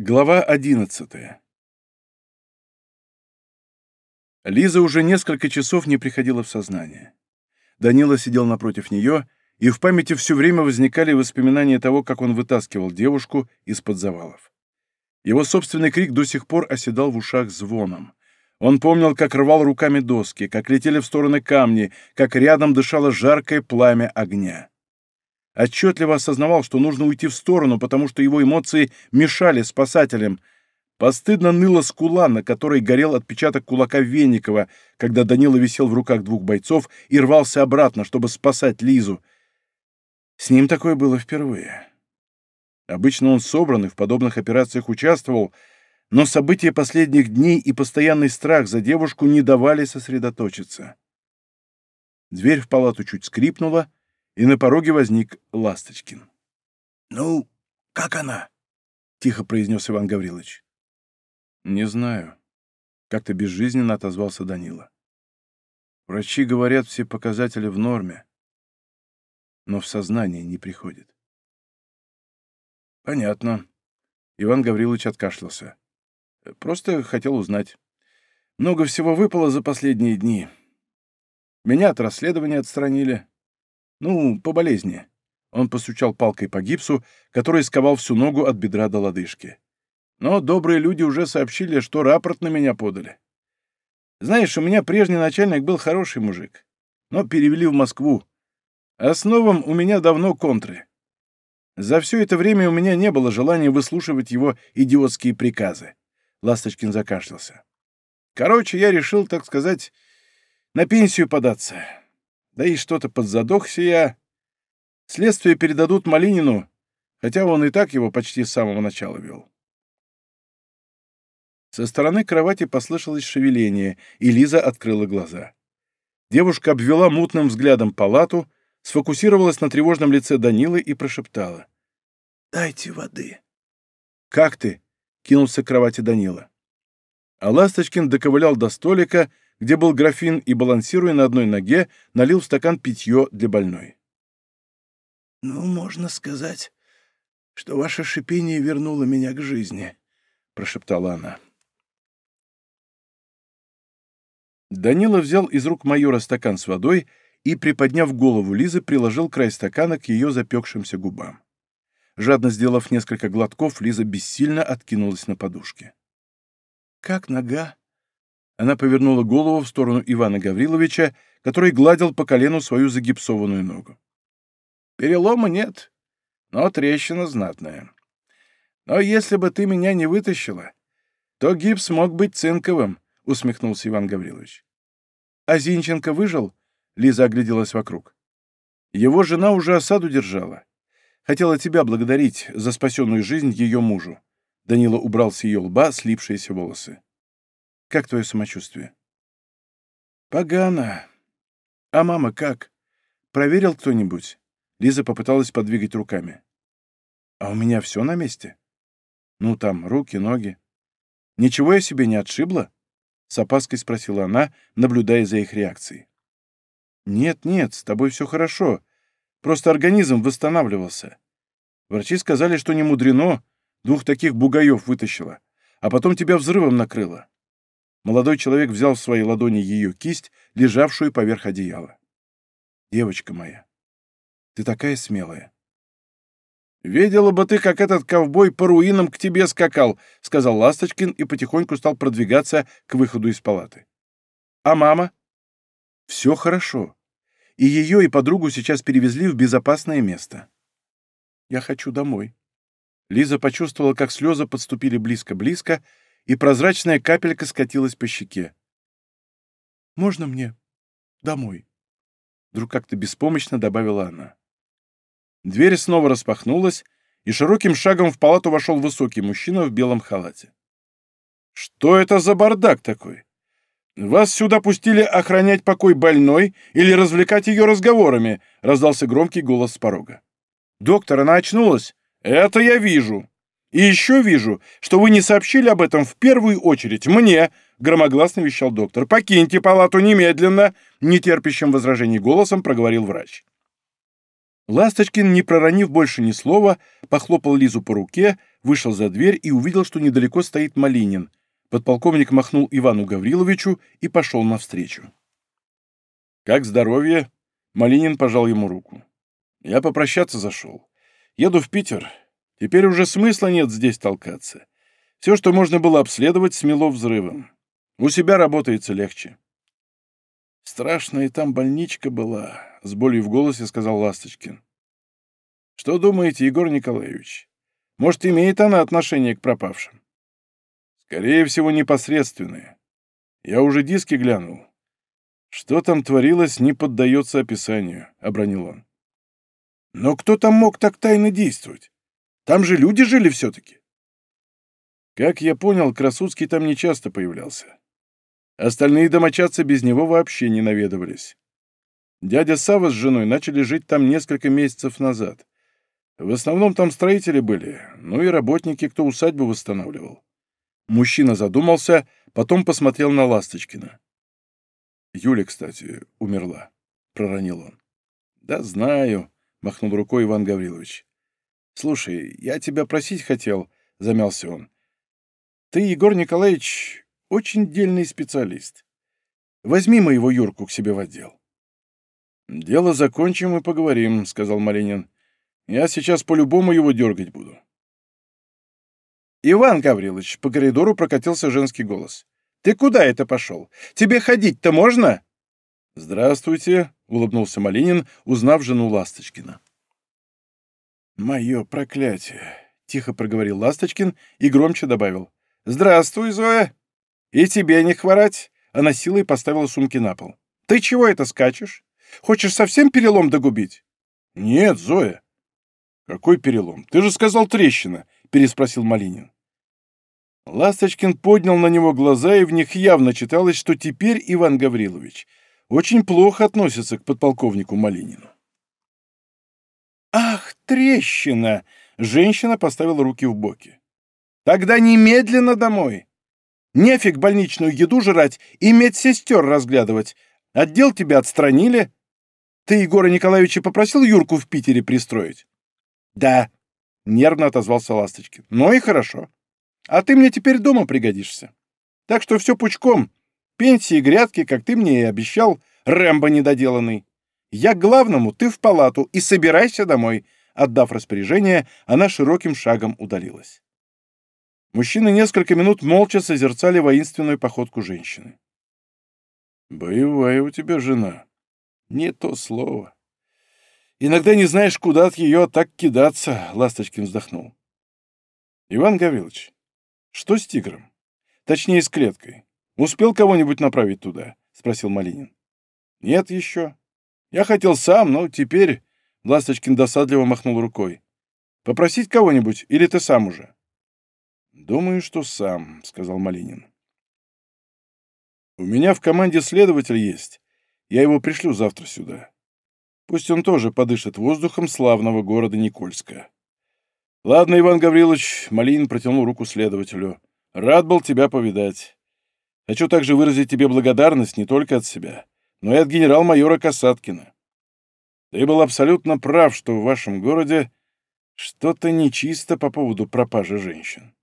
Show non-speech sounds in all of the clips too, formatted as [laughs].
Глава одиннадцатая. Лиза уже несколько часов не приходила в сознание. Данила сидел напротив нее, и в памяти все время возникали воспоминания того, как он вытаскивал девушку из-под завалов. Его собственный крик до сих пор оседал в ушах звоном. Он помнил, как рвал руками доски, как летели в стороны камни, как рядом дышало жаркое пламя огня отчетливо осознавал, что нужно уйти в сторону, потому что его эмоции мешали спасателям. Постыдно ныла скула, на которой горел отпечаток кулака Венникова, когда Данила висел в руках двух бойцов и рвался обратно, чтобы спасать Лизу. С ним такое было впервые. Обычно он собран и в подобных операциях участвовал, но события последних дней и постоянный страх за девушку не давали сосредоточиться. Дверь в палату чуть скрипнула, и на пороге возник Ласточкин. «Ну, как она?» — тихо произнес Иван Гаврилович. «Не знаю», — как-то безжизненно отозвался Данила. «Врачи говорят, все показатели в норме, но в сознание не приходит». «Понятно». Иван Гаврилович откашлялся. «Просто хотел узнать. Много всего выпало за последние дни. Меня от расследования отстранили, ну, по болезни. Он постучал палкой по гипсу, который сковал всю ногу от бедра до лодыжки. Но добрые люди уже сообщили, что рапорт на меня подали. Знаешь, у меня прежний начальник был хороший мужик, но перевели в Москву. А у меня давно контры. За все это время у меня не было желания выслушивать его идиотские приказы. Ласточкин закашлялся. Короче, я решил, так сказать, на пенсию податься. Да и что-то подзадохся я. Следствие передадут Малинину, хотя он и так его почти с самого начала вел. Со стороны кровати послышалось шевеление, и Лиза открыла глаза. Девушка обвела мутным взглядом палату, сфокусировалась на тревожном лице Данилы и прошептала. «Дайте воды». «Как ты?» — кинулся к кровати Данила. А Ласточкин доковылял до столика, где был графин, и, балансируя на одной ноге, налил в стакан питье для больной. «Ну, можно сказать, что ваше шипение вернуло меня к жизни», — прошептала она. Данила взял из рук майора стакан с водой и, приподняв голову Лизы, приложил край стакана к ее запекшимся губам. Жадно сделав несколько глотков, Лиза бессильно откинулась на подушке. «Как нога?» Она повернула голову в сторону Ивана Гавриловича, который гладил по колену свою загипсованную ногу. «Перелома нет, но трещина знатная. Но если бы ты меня не вытащила, то гипс мог быть цинковым», — усмехнулся Иван Гаврилович. «А Зинченко выжил?» — Лиза огляделась вокруг. «Его жена уже осаду держала. Хотела тебя благодарить за спасенную жизнь ее мужу». Данила убрал с ее лба слипшиеся волосы. Как твое самочувствие?» «Погано. А мама как? Проверил кто-нибудь?» Лиза попыталась подвигать руками. «А у меня все на месте? Ну, там, руки, ноги. Ничего я себе не отшибла?» С опаской спросила она, наблюдая за их реакцией. «Нет, нет, с тобой все хорошо. Просто организм восстанавливался. Врачи сказали, что не мудрено, двух таких бугаев вытащила, а потом тебя взрывом накрыло. Молодой человек взял в свои ладони ее кисть, лежавшую поверх одеяла. «Девочка моя, ты такая смелая». «Видела бы ты, как этот ковбой по руинам к тебе скакал», — сказал Ласточкин и потихоньку стал продвигаться к выходу из палаты. «А мама?» «Все хорошо. И ее, и подругу сейчас перевезли в безопасное место». «Я хочу домой». Лиза почувствовала, как слезы подступили близко-близко, и прозрачная капелька скатилась по щеке. «Можно мне домой?» Вдруг как-то беспомощно добавила она. Дверь снова распахнулась, и широким шагом в палату вошел высокий мужчина в белом халате. «Что это за бардак такой? Вас сюда пустили охранять покой больной или развлекать ее разговорами?» — раздался громкий голос с порога. «Доктор, она очнулась!» «Это я вижу!» И еще вижу, что вы не сообщили об этом в первую очередь мне, громогласно вещал доктор. Покиньте палату немедленно, нетерпящим возражений голосом проговорил врач. Ласточкин, не проронив больше ни слова, похлопал Лизу по руке, вышел за дверь и увидел, что недалеко стоит Малинин. Подполковник махнул Ивану Гавриловичу и пошел навстречу. «Как здоровье?» Малинин пожал ему руку. «Я попрощаться зашел. Еду в Питер. Теперь уже смысла нет здесь толкаться. Все, что можно было обследовать, смело взрывом. У себя работается легче». «Страшная там больничка была», — с болью в голосе сказал Ласточкин. «Что думаете, Егор Николаевич? Может, имеет она отношение к пропавшим?» «Скорее всего, непосредственное. Я уже диски глянул. «Что там творилось, не поддается описанию», — обронил он. «Но кто там мог так тайно действовать? Там же люди жили все-таки». Как я понял, Красуцкий там нечасто появлялся. Остальные домочадцы без него вообще не наведывались. Дядя Сава с женой начали жить там несколько месяцев назад. В основном там строители были, ну и работники, кто усадьбу восстанавливал. Мужчина задумался, потом посмотрел на Ласточкина. Юля, кстати, умерла, — проронил он. Да знаю, — махнул рукой Иван Гаврилович. Слушай, я тебя просить хотел, — замялся он. Ты, Егор Николаевич, очень дельный специалист. Возьми моего Юрку к себе в отдел. «Дело закончим и поговорим», — сказал Малинин. «Я сейчас по-любому его дергать буду». «Иван Гаврилович!» — по коридору прокатился женский голос. Ты куда это пошел? Тебе ходить-то можно?» «Здравствуйте», — улыбнулся Малинин, узнав жену Ласточкина. «Мое проклятие», — тихо проговорил Ласточкин и громче добавил. «Здравствуй, Зоя! И тебе не хворать!» Она силой поставила сумки на пол. «Ты чего это скачешь? Хочешь совсем перелом догубить?» «Нет, Зоя». «Какой перелом? Ты же сказал трещина», — переспросил Малинин. Ласточкин поднял на него глаза, и в них явно читалось, что теперь Иван Гаврилович очень плохо относится к подполковнику Малинину. «Ах, трещина!» — женщина поставила руки в боки. «Тогда немедленно домой! Нефиг больничную еду жрать и медсестер разглядывать. Отдел тебя отстранили. Ты Егора Николаевича попросил Юрку в Питере пристроить?» «Да», — нервно отозвался Ласточкин. «Ну и хорошо. А ты мне теперь дома пригодишься. Так что все пучком. Пенсии, грядки, как ты мне и обещал, Рэмбо недоделанный. Я к главному, ты в палату и собирайся домой». Отдав распоряжение, она широким шагом удалилась. Мужчины несколько минут молча созерцали воинственную походку женщины. «Боевая у тебя жена. Не то слово. Иногда не знаешь, куда от ее так кидаться», — Ласточкин вздохнул. «Иван Гаврилович, «Что с тигром? Точнее, с клеткой. Успел кого-нибудь направить туда?» — спросил Малинин. «Нет еще. Я хотел сам, но теперь...» — Ласточкин досадливо махнул рукой. «Попросить кого-нибудь, или ты сам уже?» «Думаю, что сам», — сказал Малинин. «У меня в команде следователь есть. Я его пришлю завтра сюда. Пусть он тоже подышит воздухом славного города Никольска. «Ладно, Иван Гаврилович», — Малинин протянул руку следователю. «Рад был тебя повидать. Хочу также выразить тебе благодарность не только от себя, но и от генерал-майора Касаткина. Ты был абсолютно прав, что в вашем городе что-то нечисто по поводу пропажи женщин».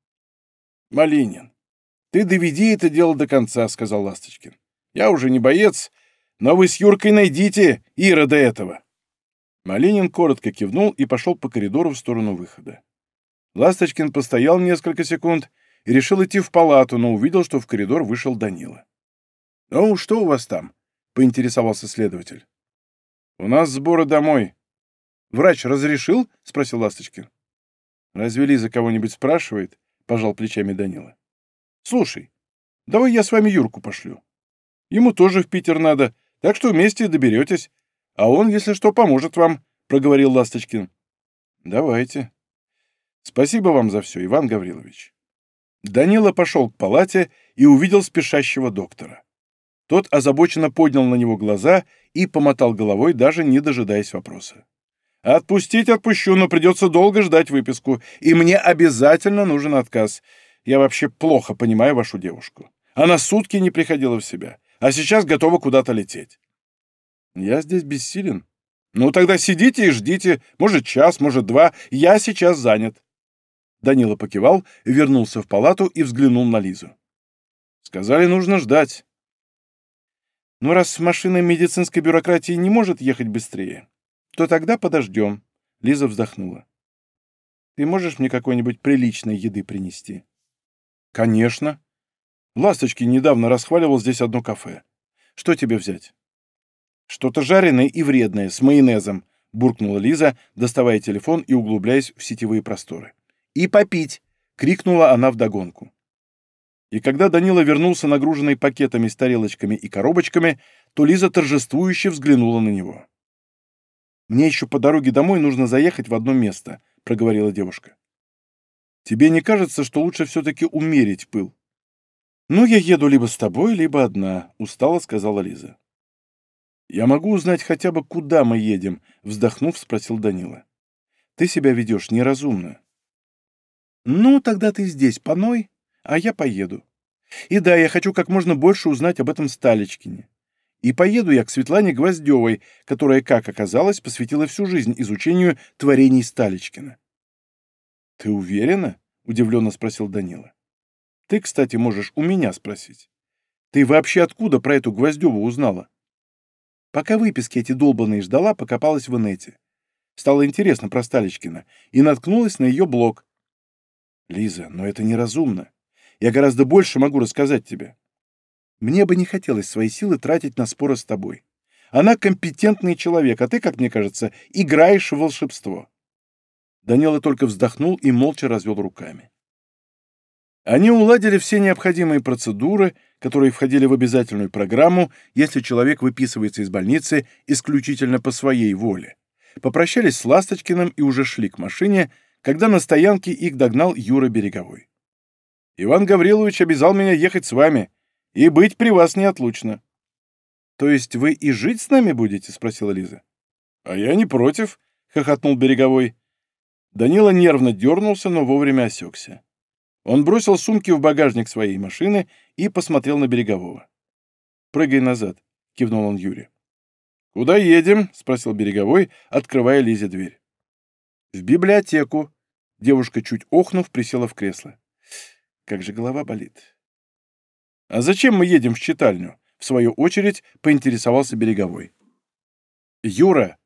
«Малинин, ты доведи это дело до конца», — сказал Ласточкин. «Я уже не боец, но вы с Юркой найдите Ира до этого». Малинин коротко кивнул и пошел по коридору в сторону выхода. Ласточкин постоял несколько секунд и решил идти в палату, но увидел, что в коридор вышел Данила. «Ну, что у вас там?» — поинтересовался следователь. «У нас сборы домой». «Врач разрешил?» — спросил Ласточкин. «Разве Лиза кого-нибудь спрашивает?» — пожал плечами Данила. «Слушай, давай я с вами Юрку пошлю. Ему тоже в Питер надо, так что вместе доберетесь. А он, если что, поможет вам», — проговорил Ласточкин. «Давайте», Спасибо вам за все, Иван Гаврилович. Данила пошел к палате и увидел спешащего доктора. Тот озабоченно поднял на него глаза и помотал головой, даже не дожидаясь вопроса. «Отпустить отпущу, но придется долго ждать выписку, и мне обязательно нужен отказ. Я вообще плохо понимаю вашу девушку. Она сутки не приходила в себя, а сейчас готова куда-то лететь». «Я здесь бессилен». «Ну тогда сидите и ждите, может час, может два, я сейчас занят». Данила покивал, вернулся в палату и взглянул на Лизу. Сказали, нужно ждать. Ну, раз машина медицинской бюрократии не может ехать быстрее, то тогда подождем. Лиза вздохнула. Ты можешь мне какой-нибудь приличной еды принести? Конечно. Ласточки недавно расхваливал здесь одно кафе. Что тебе взять? Что-то жареное и вредное, с майонезом, буркнула Лиза, доставая телефон и углубляясь в сетевые просторы. «И попить!» — крикнула она вдогонку. И когда Данила вернулся нагруженный пакетами с тарелочками и коробочками, то Лиза торжествующе взглянула на него. «Мне еще по дороге домой нужно заехать в одно место», — проговорила девушка. «Тебе не кажется, что лучше все-таки умерить пыл?» «Ну, я еду либо с тобой, либо одна», — устало сказала Лиза. «Я могу узнать хотя бы, куда мы едем?» — вздохнув, спросил Данила. «Ты себя ведешь неразумно». «Ну, тогда ты здесь поной, а я поеду. И да, я хочу как можно больше узнать об этом Сталечкине. И поеду я к Светлане Гвоздевой, которая, как оказалось, посвятила всю жизнь изучению творений Сталечкина». «Ты уверена?» — удивленно спросил Данила. «Ты, кстати, можешь у меня спросить. Ты вообще откуда про эту Гвоздеву узнала?» Пока выписки эти долбанные ждала, покопалась в инете. Стало интересно про Сталечкина и наткнулась на ее блог. «Лиза, но это неразумно. Я гораздо больше могу рассказать тебе. Мне бы не хотелось свои силы тратить на споры с тобой. Она компетентный человек, а ты, как мне кажется, играешь в волшебство». Данила только вздохнул и молча развел руками. Они уладили все необходимые процедуры, которые входили в обязательную программу, если человек выписывается из больницы исключительно по своей воле. Попрощались с Ласточкиным и уже шли к машине, когда на стоянке их догнал Юра Береговой. «Иван Гаврилович обязал меня ехать с вами и быть при вас неотлучно». «То есть вы и жить с нами будете?» — спросила Лиза. «А я не против», — хохотнул Береговой. Данила нервно дернулся, но вовремя осекся. Он бросил сумки в багажник своей машины и посмотрел на Берегового. «Прыгай назад», — кивнул он Юре. «Куда едем?» — спросил Береговой, открывая Лизе дверь. «В библиотеку». Девушка, чуть охнув, присела в кресло. Как же голова болит. «А зачем мы едем в читальню?» — в свою очередь поинтересовался Береговой. «Юра,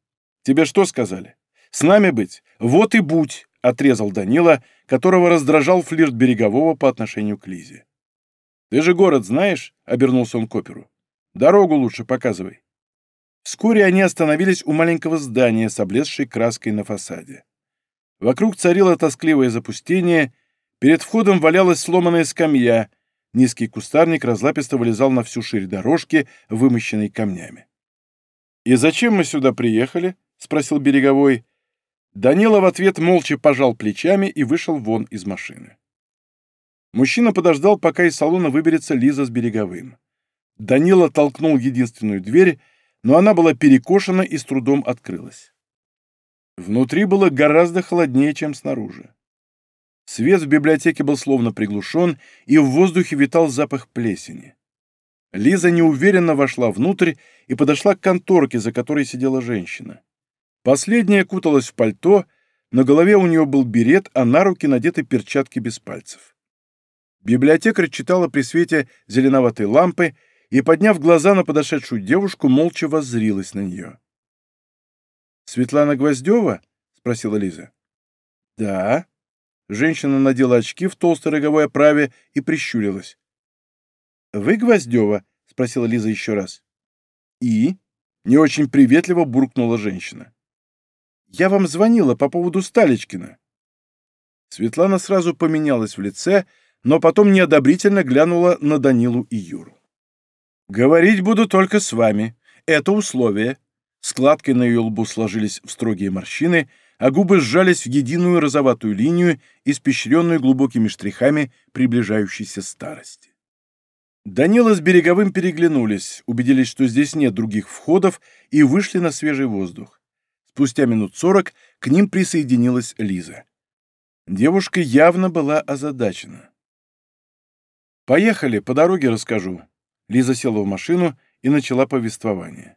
тебе что сказали? С нами быть? Вот и будь!» — отрезал Данила, которого раздражал флирт Берегового по отношению к Лизе. «Ты же город знаешь?» — обернулся он к оперу. «Дорогу лучше показывай». Вскоре они остановились у маленького здания с облезшей краской на фасаде. Вокруг царило тоскливое запустение, перед входом валялась сломанная скамья, низкий кустарник разлаписто вылезал на всю ширь дорожки, вымощенной камнями. «И зачем мы сюда приехали?» — спросил Береговой. Данила в ответ молча пожал плечами и вышел вон из машины. Мужчина подождал, пока из салона выберется Лиза с Береговым. Данила толкнул единственную дверь, но она была перекошена и с трудом открылась. Внутри было гораздо холоднее, чем снаружи. Свет в библиотеке был словно приглушен, и в воздухе витал запах плесени. Лиза неуверенно вошла внутрь и подошла к конторке, за которой сидела женщина. Последняя куталась в пальто, на голове у нее был берет, а на руки надеты перчатки без пальцев. Библиотекарь читала при свете зеленоватой лампы и, подняв глаза на подошедшую девушку, молча воззрилась на нее. «Светлана Гвоздева?» — спросила Лиза. «Да». Женщина надела очки в толстой роговой оправе и прищурилась. «Вы Гвоздева?» — спросила Лиза еще раз. «И?» — не очень приветливо буркнула женщина. Я вам звонила по поводу Сталичкина». Светлана сразу поменялась в лице, но потом неодобрительно глянула на Данилу и Юру. «Говорить буду только с вами. Это условие». Складки на ее лбу сложились в строгие морщины, а губы сжались в единую розоватую линию, испещренную глубокими штрихами приближающейся старости. Данила с Береговым переглянулись, убедились, что здесь нет других входов, и вышли на свежий воздух. Спустя минут сорок к ним присоединилась Лиза. Девушка явно была озадачена. «Поехали, по дороге расскажу». Лиза села в машину и начала повествование.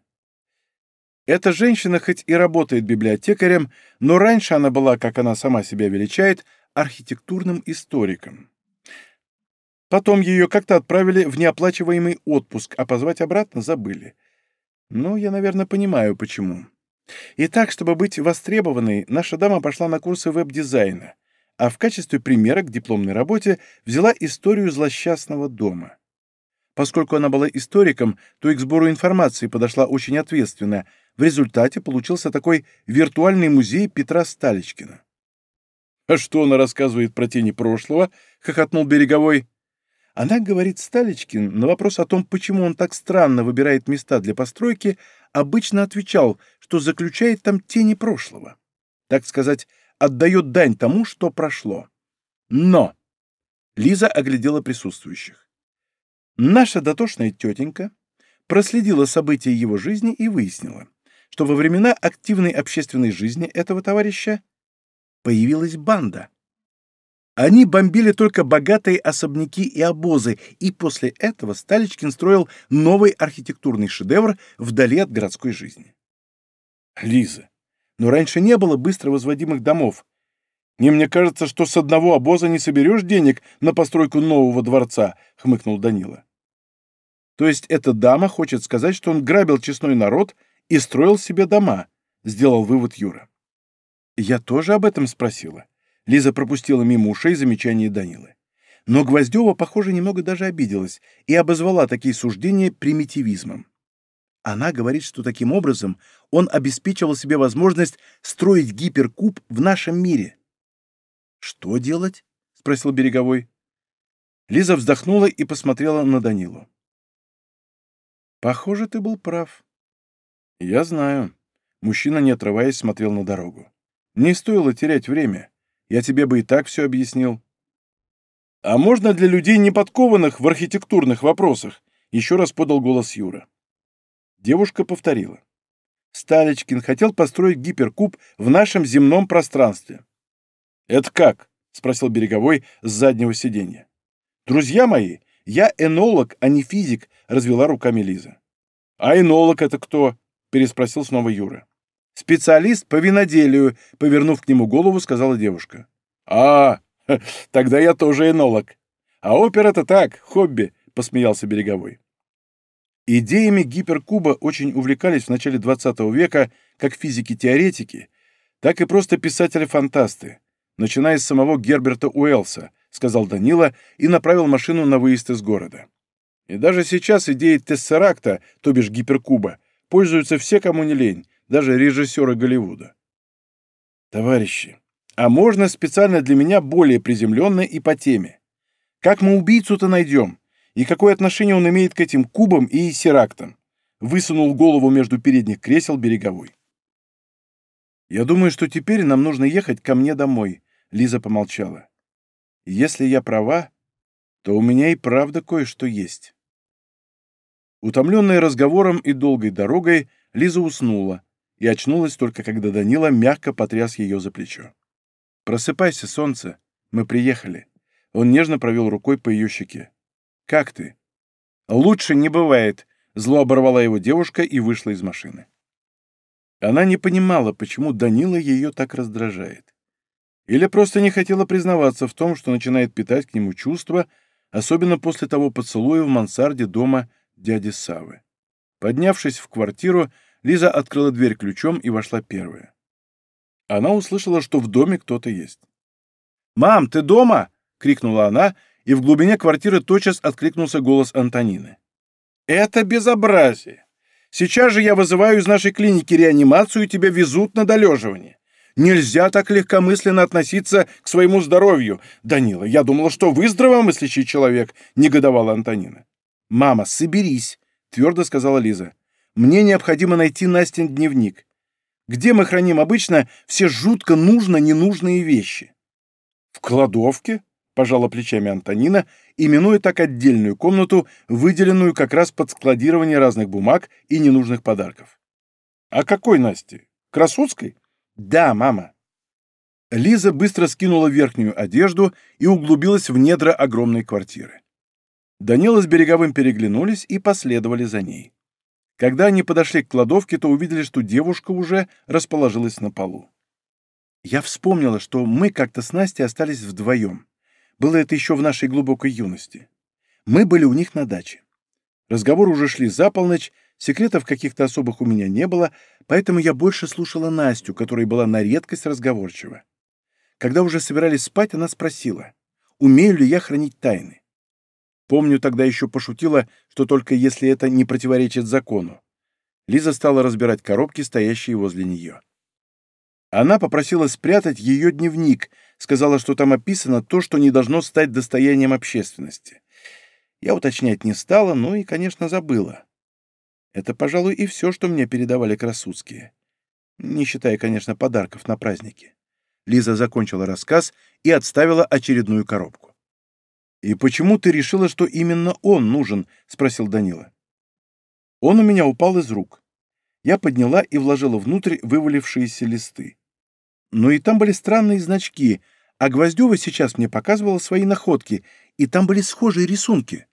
Эта женщина хоть и работает библиотекарем, но раньше она была, как она сама себя величает, архитектурным историком. Потом ее как-то отправили в неоплачиваемый отпуск, а позвать обратно забыли. Ну, я, наверное, понимаю, почему. Итак, чтобы быть востребованной, наша дама пошла на курсы веб-дизайна, а в качестве примера к дипломной работе взяла историю злосчастного дома. Поскольку она была историком, то и к сбору информации подошла очень ответственно. В результате получился такой виртуальный музей Петра Сталичкина. «А что она рассказывает про тени прошлого?» — хохотнул Береговой. Она говорит Сталичкин на вопрос о том, почему он так странно выбирает места для постройки, обычно отвечал, что заключает там тени прошлого. Так сказать, отдает дань тому, что прошло. Но! Лиза оглядела присутствующих. Наша дотошная тетенька проследила события его жизни и выяснила, что во времена активной общественной жизни этого товарища появилась банда. Они бомбили только богатые особняки и обозы, и после этого Сталичкин строил новый архитектурный шедевр вдали от городской жизни. Лиза, но раньше не было быстро возводимых домов. Не мне кажется, что с одного обоза не соберешь денег на постройку нового дворца, хмыкнул Данила. То есть эта дама хочет сказать, что он грабил честной народ и строил себе дома, сделал вывод Юра. Я тоже об этом спросила. Лиза пропустила мимо ушей замечание Данилы. Но Гвоздева, похоже, немного даже обиделась и обозвала такие суждения примитивизмом. Она говорит, что таким образом он обеспечивал себе возможность строить гиперкуб в нашем мире. «Что делать?» — спросил Береговой. Лиза вздохнула и посмотрела на Данилу. «Похоже, ты был прав». «Я знаю». Мужчина, не отрываясь, смотрел на дорогу. «Не стоило терять время. Я тебе бы и так все объяснил. А можно для людей, не подкованных в архитектурных вопросах? Еще раз подал голос Юра. Девушка повторила. Сталичкин хотел построить гиперкуб в нашем земном пространстве. «Это как?» — спросил Береговой с заднего сиденья. «Друзья мои, я энолог, а не физик», — развела руками Лиза. «А энолог это кто?» — переспросил снова Юра. «Специалист по виноделию», — повернув к нему голову, сказала девушка. «А, [laughs] тогда я тоже энолог. А опера это так, хобби», — посмеялся Береговой. Идеями гиперкуба очень увлекались в начале XX века как физики-теоретики, так и просто писатели-фантасты, начиная с самого Герберта Уэллса, сказал Данила и направил машину на выезд из города. И даже сейчас идеей Тессеракта, то бишь гиперкуба, пользуются все, кому не лень, даже режиссеры Голливуда. Товарищи, а можно специально для меня более приземленно и по теме? Как мы убийцу-то найдем? И какое отношение он имеет к этим кубам и серактам? Высунул голову между передних кресел береговой. «Я думаю, что теперь нам нужно ехать ко мне домой», — Лиза помолчала. «Если я права, то у меня и правда кое-что есть». Утомленная разговором и долгой дорогой, Лиза уснула, и очнулась только, когда Данила мягко потряс ее за плечо. «Просыпайся, солнце, мы приехали». Он нежно провел рукой по ее щеке. «Как ты?» «Лучше не бывает», — зло оборвала его девушка и вышла из машины. Она не понимала, почему Данила ее так раздражает. Или просто не хотела признаваться в том, что начинает питать к нему чувства, особенно после того поцелуя в мансарде дома дяди Савы. Поднявшись в квартиру, Лиза открыла дверь ключом и вошла первая. Она услышала, что в доме кто-то есть. «Мам, ты дома?» — крикнула она, и в глубине квартиры тотчас откликнулся голос Антонины. «Это безобразие! Сейчас же я вызываю из нашей клиники реанимацию, и тебя везут на долеживание. Нельзя так легкомысленно относиться к своему здоровью. Данила, я думала, что вы здравомыслящий человек», — негодовала Антонина. «Мама, соберись», — твердо сказала Лиза. Мне необходимо найти Настин дневник. Где мы храним обычно все жутко нужно-ненужные вещи? В кладовке, пожала плечами Антонина, именуя так отдельную комнату, выделенную как раз под складирование разных бумаг и ненужных подарков. А какой Насти? Красотской? Да, мама. Лиза быстро скинула верхнюю одежду и углубилась в недра огромной квартиры. Данила с Береговым переглянулись и последовали за ней. Когда они подошли к кладовке, то увидели, что девушка уже расположилась на полу. Я вспомнила, что мы как-то с Настей остались вдвоем. Было это еще в нашей глубокой юности. Мы были у них на даче. Разговоры уже шли за полночь, секретов каких-то особых у меня не было, поэтому я больше слушала Настю, которая была на редкость разговорчива. Когда уже собирались спать, она спросила, умею ли я хранить тайны. Помню, тогда еще пошутила, что только если это не противоречит закону. Лиза стала разбирать коробки, стоящие возле нее. Она попросила спрятать ее дневник, сказала, что там описано то, что не должно стать достоянием общественности. Я уточнять не стала, ну и, конечно, забыла. Это, пожалуй, и все, что мне передавали красудские. Не считая, конечно, подарков на праздники. Лиза закончила рассказ и отставила очередную коробку. «И почему ты решила, что именно он нужен?» — спросил Данила. Он у меня упал из рук. Я подняла и вложила внутрь вывалившиеся листы. Но и там были странные значки, а Гвоздева сейчас мне показывала свои находки, и там были схожие рисунки.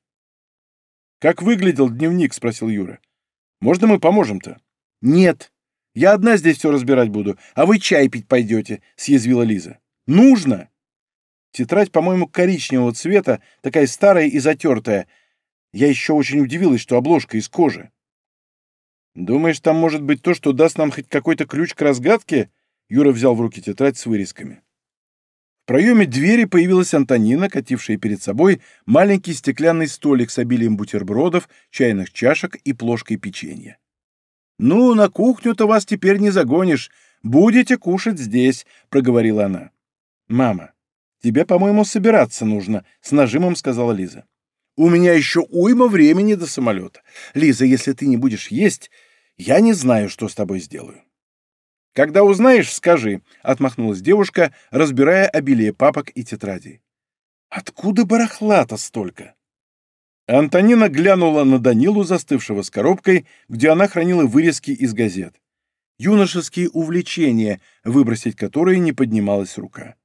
«Как выглядел дневник?» — спросил Юра. «Можно мы поможем-то?» «Нет. Я одна здесь все разбирать буду, а вы чай пить пойдете», — съязвила Лиза. «Нужно!» Тетрадь, по-моему, коричневого цвета, такая старая и затертая. Я еще очень удивилась, что обложка из кожи. «Думаешь, там может быть то, что даст нам хоть какой-то ключ к разгадке?» Юра взял в руки тетрадь с вырезками. Проеме двери появилась Антонина, катившая перед собой маленький стеклянный столик с обилием бутербродов, чайных чашек и плошкой печенья. «Ну, на кухню-то вас теперь не загонишь. Будете кушать здесь», — проговорила она. «Мама, тебе, по-моему, собираться нужно», — с нажимом сказала Лиза. «У меня еще уйма времени до самолета. Лиза, если ты не будешь есть, я не знаю, что с тобой сделаю». «Когда узнаешь, скажи», — отмахнулась девушка, разбирая обилие папок и тетрадей. «Откуда барахла-то столько?» Антонина глянула на Данилу, застывшего с коробкой, где она хранила вырезки из газет. Юношеские увлечения, выбросить которые не поднималась рука.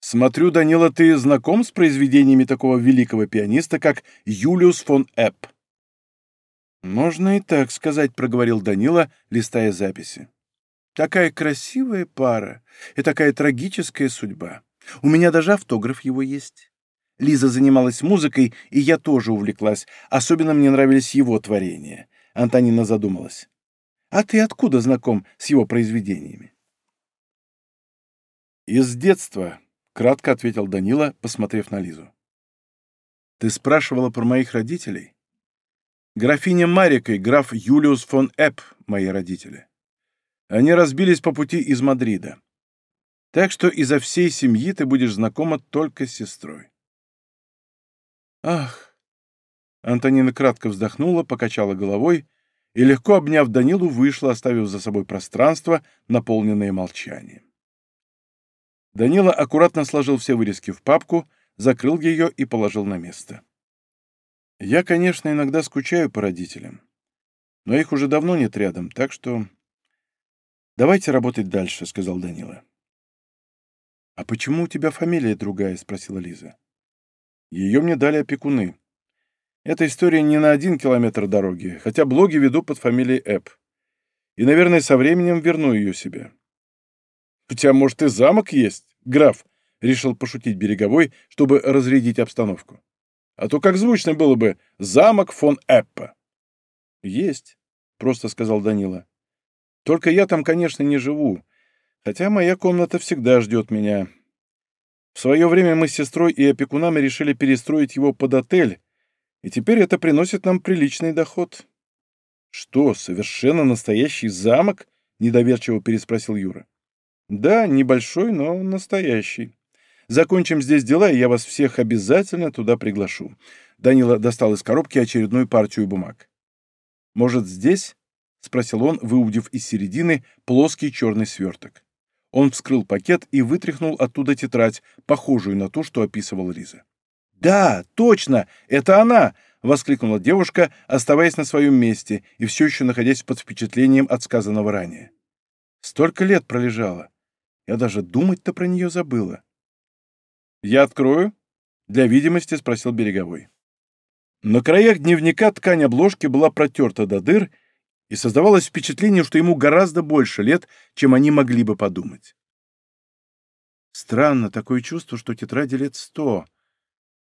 «Смотрю, Данила, ты знаком с произведениями такого великого пианиста, как Юлиус фон Эпп?» «Можно и так сказать», — проговорил Данила, листая записи. Такая красивая пара и такая трагическая судьба. У меня даже автограф его есть. Лиза занималась музыкой, и я тоже увлеклась. Особенно мне нравились его творения. Антонина задумалась. «А ты откуда знаком с его произведениями?» «Из детства», — кратко ответил Данила, посмотрев на Лизу. «Ты спрашивала про моих родителей?» «Графиня Марика и граф Юлиус фон Эпп, мои родители. Они разбились по пути из Мадрида. Так что изо всей семьи ты будешь знакома только с сестрой. Ах! Антонина кратко вздохнула, покачала головой и, легко обняв Данилу, вышла, оставив за собой пространство, наполненное молчанием. Данила аккуратно сложил все вырезки в папку, закрыл ее и положил на место. Я, конечно, иногда скучаю по родителям, но их уже давно нет рядом, так что «Давайте работать дальше», — сказал Данила. «А почему у тебя фамилия другая?» — спросила Лиза. «Ее мне дали опекуны. Эта история не на один километр дороги, хотя блоги веду под фамилией Эп. И, наверное, со временем верну ее себе». «У тебя, может, и замок есть, граф?» — решил пошутить Береговой, чтобы разрядить обстановку. «А то как звучно было бы «Замок фон Эппа». «Есть», — просто сказал Данила. Только я там, конечно, не живу, хотя моя комната всегда ждет меня. В свое время мы с сестрой и опекунами решили перестроить его под отель, и теперь это приносит нам приличный доход. — Что, совершенно настоящий замок? — недоверчиво переспросил Юра. — Да, небольшой, но настоящий. Закончим здесь дела, и я вас всех обязательно туда приглашу. Данила достал из коробки очередную партию бумаг. Может, здесь? — спросил он, выудив из середины плоский черный сверток. Он вскрыл пакет и вытряхнул оттуда тетрадь, похожую на ту, что описывала Лиза. «Да, точно! Это она!» — воскликнула девушка, оставаясь на своем месте и все еще находясь под впечатлением от сказанного ранее. «Столько лет пролежала. Я даже думать-то про нее забыла». «Я открою?» — для видимости спросил Береговой. На краях дневника ткань обложки была протерта до дыр, и создавалось впечатление, что ему гораздо больше лет, чем они могли бы подумать. Странно, такое чувство, что тетради лет сто.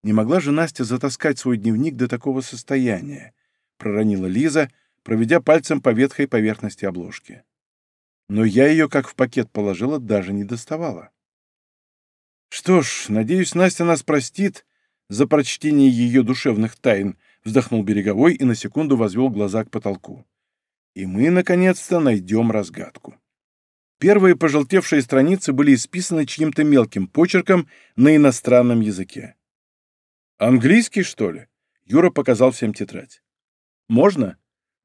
Не могла же Настя затаскать свой дневник до такого состояния, проронила Лиза, проведя пальцем по ветхой поверхности обложки. Но я ее, как в пакет положила, даже не доставала. Что ж, надеюсь, Настя нас простит за прочтение ее душевных тайн, вздохнул Береговой и на секунду возвел глаза к потолку. И мы, наконец-то, найдем разгадку. Первые пожелтевшие страницы были исписаны чьим-то мелким почерком на иностранном языке. «Английский, что ли?» Юра показал всем тетрадь. «Можно?»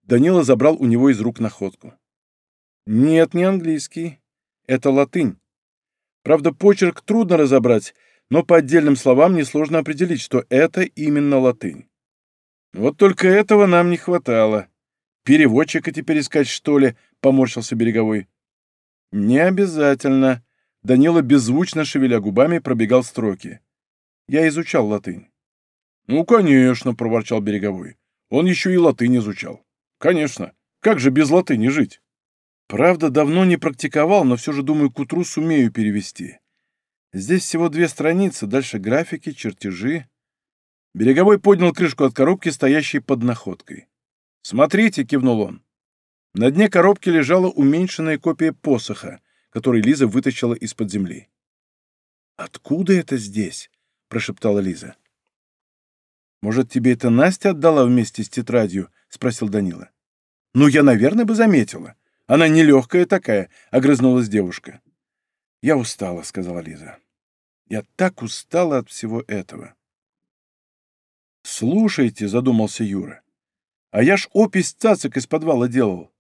Данила забрал у него из рук находку. «Нет, не английский. Это латынь. Правда, почерк трудно разобрать, но по отдельным словам несложно определить, что это именно латынь. Вот только этого нам не хватало. Переводчика теперь искать, что ли?» — поморщился Береговой. «Не обязательно». Данила, беззвучно шевеля губами, пробегал строки. «Я изучал латынь». «Ну, конечно», — проворчал Береговой. «Он еще и латынь изучал». «Конечно. Как же без латыни жить?» «Правда, давно не практиковал, но все же, думаю, к утру сумею перевести. Здесь всего две страницы, дальше графики, чертежи». Береговой поднял крышку от коробки, стоящей под находкой. «Смотрите», — кивнул он. На дне коробки лежала уменьшенная копия посоха, который Лиза вытащила из-под земли. «Откуда это здесь?» — прошептала Лиза. «Может, тебе это Настя отдала вместе с тетрадью?» — спросил Данила. «Ну, я, наверное, бы заметила. Она нелегкая такая», — огрызнулась девушка. «Я устала», — сказала Лиза. «Я так устала от всего этого». «Слушайте», — задумался Юра, — «а я ж опись цацик из подвала делал.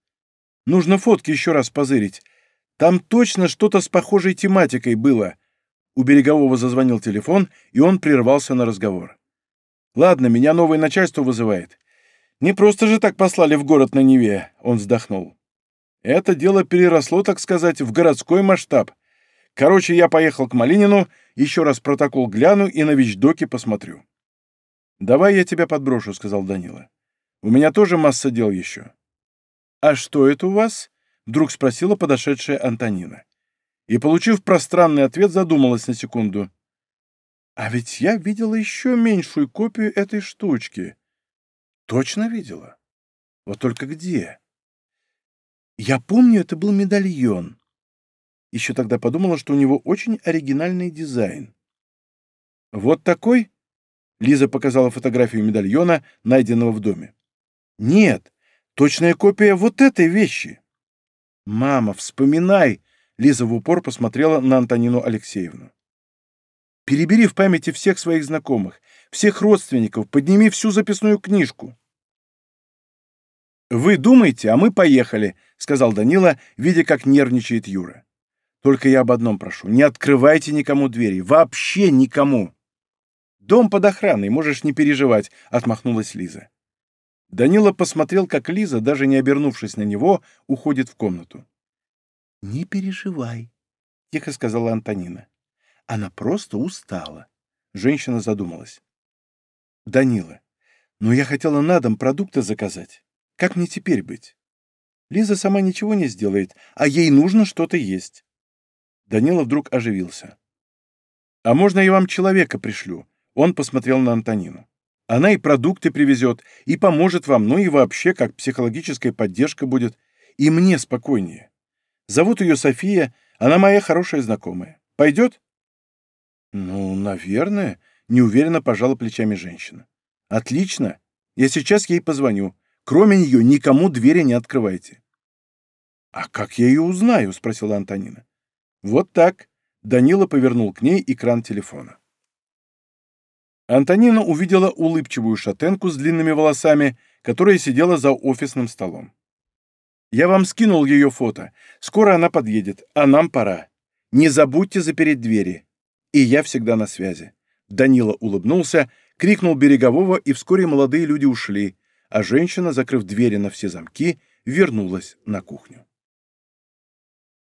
Нужно фотки еще раз позырить. Там точно что-то с похожей тематикой было. У Берегового зазвонил телефон, и он прервался на разговор. «Ладно, меня новое начальство вызывает. Не просто же так послали в город на Неве», — он вздохнул. «Это дело переросло, так сказать, в городской масштаб. Короче, я поехал к Малинину, еще раз протокол гляну и на вещдоке посмотрю». «Давай я тебя подброшу», — сказал Данила. «У меня тоже масса дел еще». «А что это у вас?» — вдруг спросила подошедшая Антонина. И, получив пространный ответ, задумалась на секунду. «А ведь я видела еще меньшую копию этой штучки». «Точно видела? Вот только где?» «Я помню, это был медальон». Еще тогда подумала, что у него очень оригинальный дизайн. «Вот такой?» — Лиза показала фотографию медальона, найденного в доме. «Нет, Точная копия вот этой вещи. Мама, вспоминай, Лиза в упор посмотрела на Антонину Алексеевну. Перебери в памяти всех своих знакомых, всех родственников, подними всю записную книжку. «Вы думаете, а мы поехали», — сказал Данила, видя, как нервничает Юра. «Только я об одном прошу. Не открывайте никому двери. Вообще никому». «Дом под охраной, можешь не переживать», — отмахнулась Лиза. Данила посмотрел, как Лиза, даже не обернувшись на него, уходит в комнату. «Не переживай», — тихо сказала Антонина. «Она просто устала». Женщина задумалась. «Данила, ну я хотела на дом продукты заказать. Как мне теперь быть? Лиза сама ничего не сделает, а ей нужно что-то есть». Данила вдруг оживился. «А можно я вам человека пришлю?» Он посмотрел на Антонину. Она и продукты привезет, и поможет вам, ну и вообще, как психологическая поддержка будет. И мне спокойнее. Зовут ее София, она моя хорошая знакомая. Пойдет? Ну, наверное, неуверенно пожала плечами женщина. Отлично. Я сейчас ей позвоню. Кроме нее никому двери не открывайте. А как я ее узнаю? спросила Антонина. Вот так. Данила повернул к ней экран телефона. Антонина увидела улыбчивую шатенку с длинными волосами, которая сидела за офисным столом. «Я вам скинул ее фото. Скоро она подъедет, а нам пора. Не забудьте запереть двери. И я всегда на связи». Данила улыбнулся, крикнул Берегового, и вскоре молодые люди ушли, а женщина, закрыв двери на все замки, вернулась на кухню.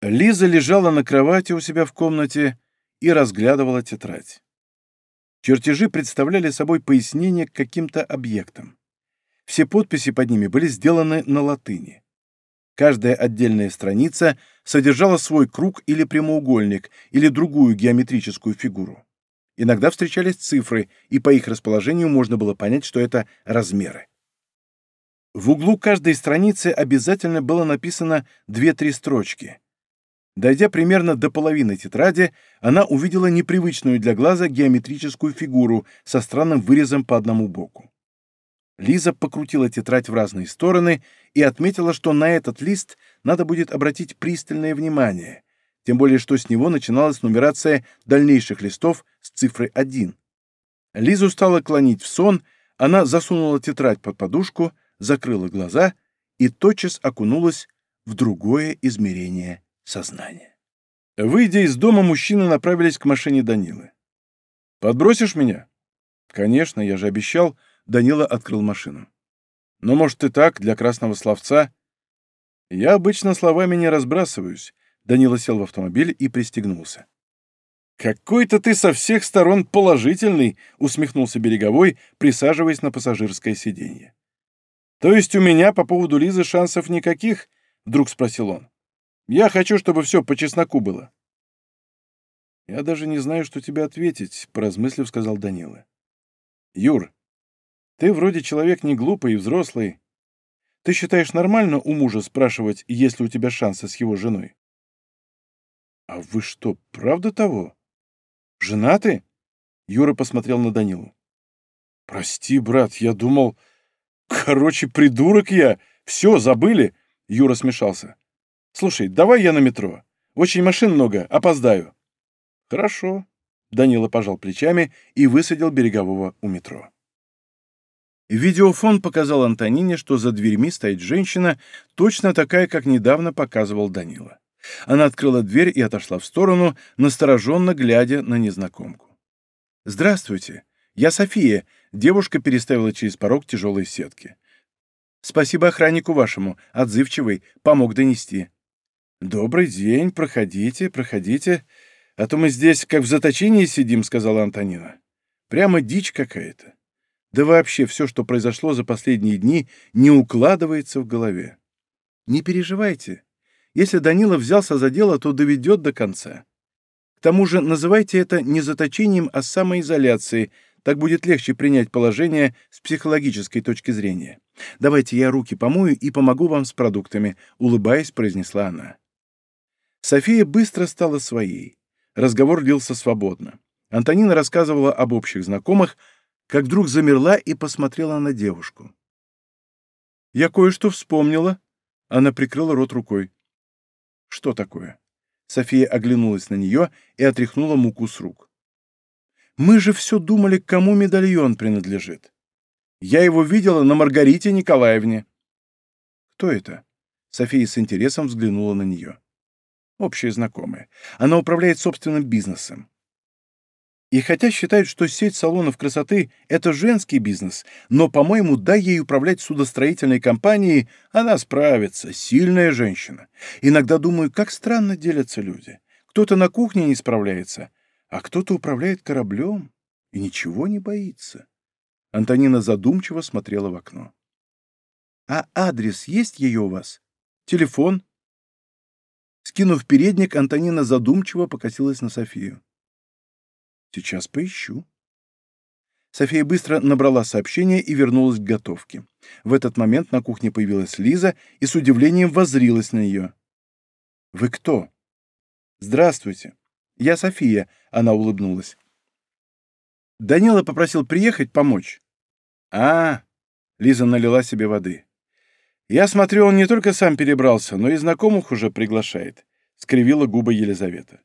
Лиза лежала на кровати у себя в комнате и разглядывала тетрадь. Чертежи представляли собой пояснение к каким-то объектам. Все подписи под ними были сделаны на латыни. Каждая отдельная страница содержала свой круг или прямоугольник, или другую геометрическую фигуру. Иногда встречались цифры, и по их расположению можно было понять, что это размеры. В углу каждой страницы обязательно было написано две-три строчки. Дойдя примерно до половины тетради, она увидела непривычную для глаза геометрическую фигуру со странным вырезом по одному боку. Лиза покрутила тетрадь в разные стороны и отметила, что на этот лист надо будет обратить пристальное внимание, тем более что с него начиналась нумерация дальнейших листов с цифрой 1. Лизу стало клонить в сон, она засунула тетрадь под подушку, закрыла глаза и тотчас окунулась в другое измерение сознания. Выйдя из дома, мужчины направились к машине Данилы. «Подбросишь меня?» «Конечно, я же обещал», — Данила открыл машину. «Ну, может, и так, для красного словца?» «Я обычно словами не разбрасываюсь», — Данила сел в автомобиль и пристегнулся. «Какой-то ты со всех сторон положительный», — усмехнулся Береговой, присаживаясь на пассажирское сиденье. «То есть у меня по поводу Лизы шансов никаких?» — вдруг спросил он. «Я хочу, чтобы все по чесноку было». «Я даже не знаю, что тебе ответить», — поразмыслив, сказал Данила. «Юр, ты вроде человек не глупый и взрослый. Ты считаешь нормально у мужа спрашивать, есть ли у тебя шансы с его женой?» «А вы что, правда того?» Женаты?» Юра посмотрел на Данилу. «Прости, брат, я думал... Короче, придурок я! Все, забыли!» Юра смешался. «Слушай, давай я на метро. Очень машин много, опоздаю». «Хорошо», — Данила пожал плечами и высадил Берегового у метро. Видеофон показал Антонине, что за дверьми стоит женщина, точно такая, как недавно показывал Данила. Она открыла дверь и отошла в сторону, настороженно глядя на незнакомку. «Здравствуйте. Я София». Девушка переставила через порог тяжелые сетки. «Спасибо охраннику вашему, отзывчивый, помог донести». «Добрый день, проходите, проходите. А то мы здесь как в заточении сидим», — сказала Антонина. «Прямо дичь какая-то. Да вообще все, что произошло за последние дни, не укладывается в голове. Не переживайте. Если Данила взялся за дело, то доведет до конца. К тому же называйте это не заточением, а самоизоляцией, так будет легче принять положение с психологической точки зрения. Давайте я руки помою и помогу вам с продуктами», — улыбаясь, произнесла она. София быстро стала своей. Разговор лился свободно. Антонина рассказывала об общих знакомых, как вдруг замерла и посмотрела на девушку. «Я кое-что вспомнила», — она прикрыла рот рукой. «Что такое?» София оглянулась на нее и отряхнула муку с рук. «Мы же все думали, кому медальон принадлежит. Я его видела на Маргарите Николаевне». «Кто это?» София с интересом взглянула на нее. «Общая знакомая. Она управляет собственным бизнесом. И хотя считают, что сеть салонов красоты – это женский бизнес, но, по-моему, дай ей управлять судостроительной компанией, она справится, сильная женщина. Иногда думаю, как странно делятся люди. Кто-то на кухне не справляется, а кто-то управляет кораблем и ничего не боится. Антонина задумчиво смотрела в окно. «А адрес есть ее у вас? Телефон?» Скинув передник, Антонина задумчиво покосилась на Софию. Сейчас поищу. София быстро набрала сообщение и вернулась к готовке. В этот момент на кухне появилась Лиза и с удивлением воззрилась на нее. «Вы кто?» «Здравствуйте. Я София», — она улыбнулась. «Данила попросил приехать помочь». «А, Лиза налила себе воды. «Я смотрю, он не только сам перебрался, но и знакомых уже приглашает», — скривила губы Елизавета.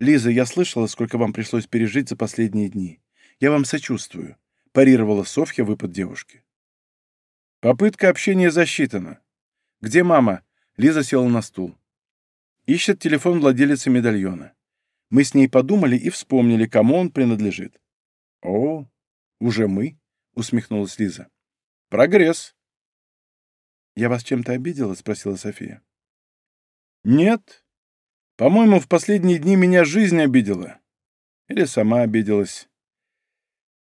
«Лиза, я слышала, сколько вам пришлось пережить за последние дни. Я вам сочувствую», — парировала Софья выпад девушки. «Попытка общения засчитана. Где мама?» Лиза села на стул. Ищет телефон владелицы медальона. Мы с ней подумали и вспомнили, кому он принадлежит. «О, уже мы?» — усмехнулась Лиза. «Прогресс». «Я вас чем-то обидела?» — спросила София. «Нет, по-моему, в последние дни меня жизнь обидела. Или сама обиделась.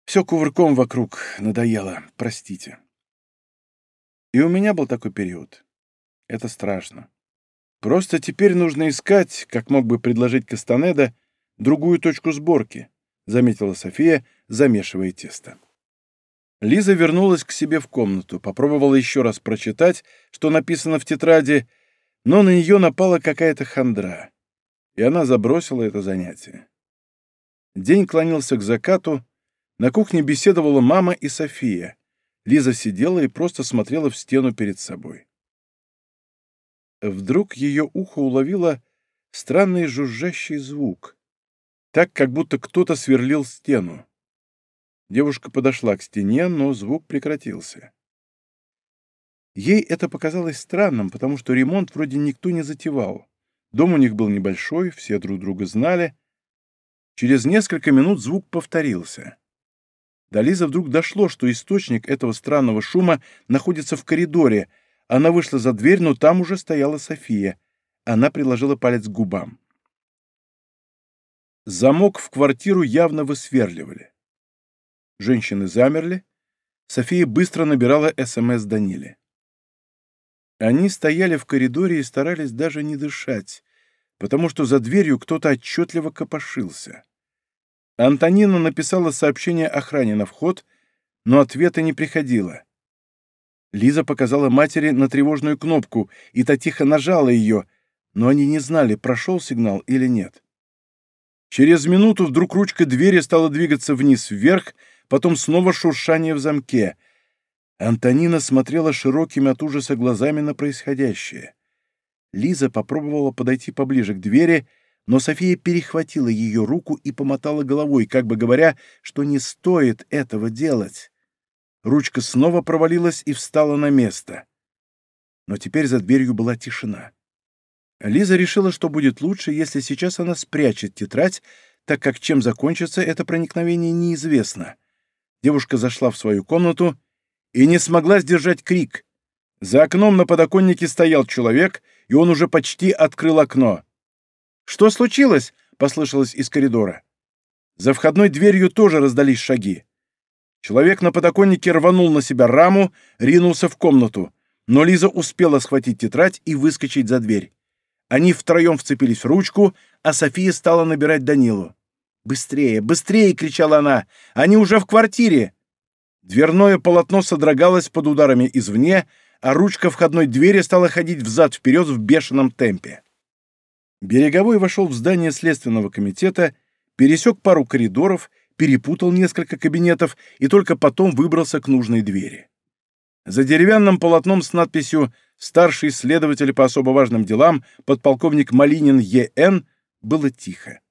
Все кувырком вокруг надоело, простите. И у меня был такой период. Это страшно. Просто теперь нужно искать, как мог бы предложить Кастанеда, другую точку сборки, заметила София, замешивая тесто. Лиза вернулась к себе в комнату, попробовала еще раз прочитать, что написано в тетради, но на нее напала какая-то хандра, и она забросила это занятие. День клонился к закату, на кухне беседовала мама и София. Лиза сидела и просто смотрела в стену перед собой. Вдруг ее ухо уловило странный жужжащий звук, так, как будто кто-то сверлил стену. Девушка подошла к стене, но звук прекратился. Ей это показалось странным, потому что ремонт вроде никто не затевал. Дом у них был небольшой, все друг друга знали. Через несколько минут звук повторился. До Лизы вдруг дошло, что источник этого странного шума находится в коридоре. Она вышла за дверь, но там уже стояла София. Она приложила палец к губам. Замок в квартиру явно высверливали. Женщины замерли. София быстро набирала СМС Даниле. Они стояли в коридоре и старались даже не дышать, потому что за дверью кто-то отчетливо копошился. Антонина написала сообщение охране на вход, но ответа не приходило. Лиза показала матери на тревожную кнопку, и та тихо нажала ее, но они не знали, прошел сигнал или нет. Через минуту вдруг ручка двери стала двигаться вниз-вверх, потом снова шуршание в замке. Антонина смотрела широкими от ужаса глазами на происходящее. Лиза попробовала подойти поближе к двери, но София перехватила ее руку и помотала головой, как бы говоря, что не стоит этого делать. Ручка снова провалилась и встала на место. Но теперь за дверью была тишина. Лиза решила, что будет лучше, если сейчас она спрячет тетрадь, так как чем закончится это проникновение неизвестно. Девушка зашла в свою комнату и не смогла сдержать крик. За окном на подоконнике стоял человек, и он уже почти открыл окно. «Что случилось?» — послышалось из коридора. За входной дверью тоже раздались шаги. Человек на подоконнике рванул на себя раму, ринулся в комнату, но Лиза успела схватить тетрадь и выскочить за дверь. Они втроем вцепились в ручку, а София стала набирать Данилу. «Быстрее, быстрее!» — кричала она. «Они уже в квартире!» Дверное полотно содрогалось под ударами извне, а ручка входной двери стала ходить взад-вперед в бешеном темпе. Береговой вошел в здание Следственного комитета, пересек пару коридоров, перепутал несколько кабинетов и только потом выбрался к нужной двери. За деревянным полотном с надписью «Старший следователь по особо важным делам, подполковник Малинин Е.Н.» было тихо.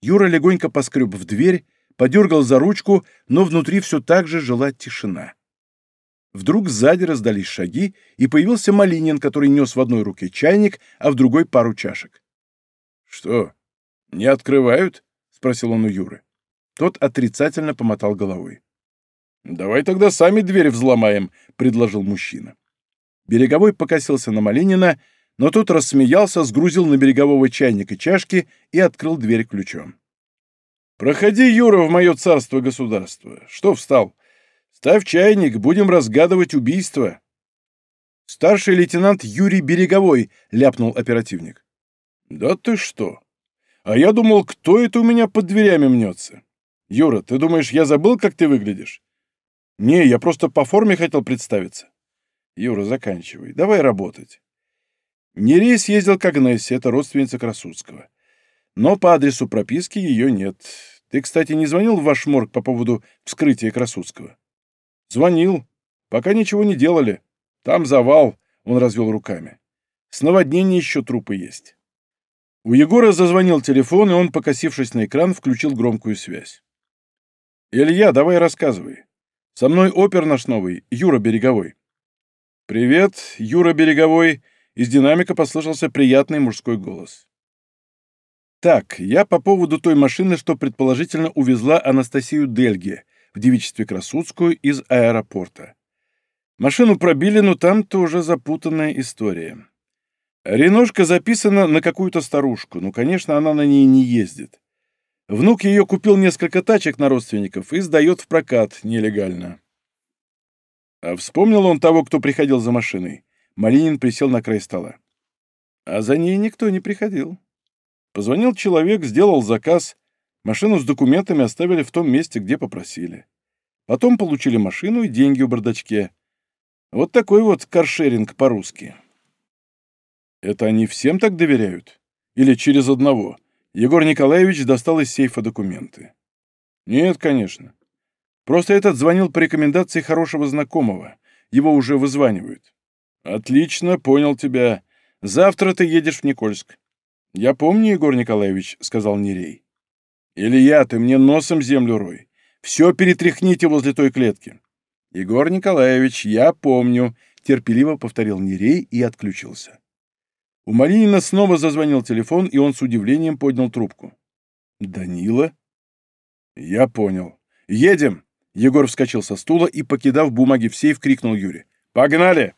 Юра легонько поскреб в дверь, подергал за ручку, но внутри все так же жила тишина. Вдруг сзади раздались шаги, и появился Малинин, который нес в одной руке чайник, а в другой пару чашек. «Что, не открывают?» — спросил он у Юры. Тот отрицательно помотал головой. «Давай тогда сами дверь взломаем», — предложил мужчина. Береговой покосился на Малинина, но тот рассмеялся, сгрузил на берегового чайник и чашки и открыл дверь ключом. «Проходи, Юра, в мое царство-государство. Что встал? Ставь чайник, будем разгадывать убийство». «Старший лейтенант Юрий Береговой», — ляпнул оперативник. «Да ты что? А я думал, кто это у меня под дверями мнется? Юра, ты думаешь, я забыл, как ты выглядишь? Не, я просто по форме хотел представиться. Юра, заканчивай. Давай работать. Нерей съездил к Агнессе, это родственница Красудского. Но по адресу прописки ее нет. Ты, кстати, не звонил в ваш морг по поводу вскрытия Красудского? Звонил. Пока ничего не делали. Там завал, он развел руками. С наводнения еще трупы есть. У Егора зазвонил телефон, и он, покосившись на экран, включил громкую связь. «Илья, давай рассказывай. Со мной опер наш новый, Юра Береговой». «Привет, Юра Береговой», — из динамика послышался приятный мужской голос. «Так, я по поводу той машины, что предположительно увезла Анастасию Дельге в девичестве Красудскую из аэропорта. Машину пробили, но там тоже запутанная история. Реношка записана на какую-то старушку, ну, конечно, она на ней не ездит. Внук ее купил несколько тачек на родственников и сдает в прокат нелегально. А вспомнил он того, кто приходил за машиной. Малинин присел на край стола. А за ней никто не приходил. Позвонил человек, сделал заказ, машину с документами оставили в том месте, где попросили. Потом получили машину и деньги в бардачке. Вот такой вот каршеринг по-русски. Это они всем так доверяют? Или через одного? Егор Николаевич достал из сейфа документы. Нет, конечно. Просто этот звонил по рекомендации хорошего знакомого. Его уже вызванивают. Отлично, понял тебя. Завтра ты едешь в Никольск. Я помню, Егор Николаевич, сказал Нерей. Илья, ты мне носом землю рой. Все перетряхните возле той клетки. Егор Николаевич, я помню, терпеливо повторил Нерей и отключился. У Малинина снова зазвонил телефон, и он с удивлением поднял трубку. «Данила?» «Я понял. Едем!» Егор вскочил со стула и, покидав бумаги в сейф, крикнул Юре. «Погнали!»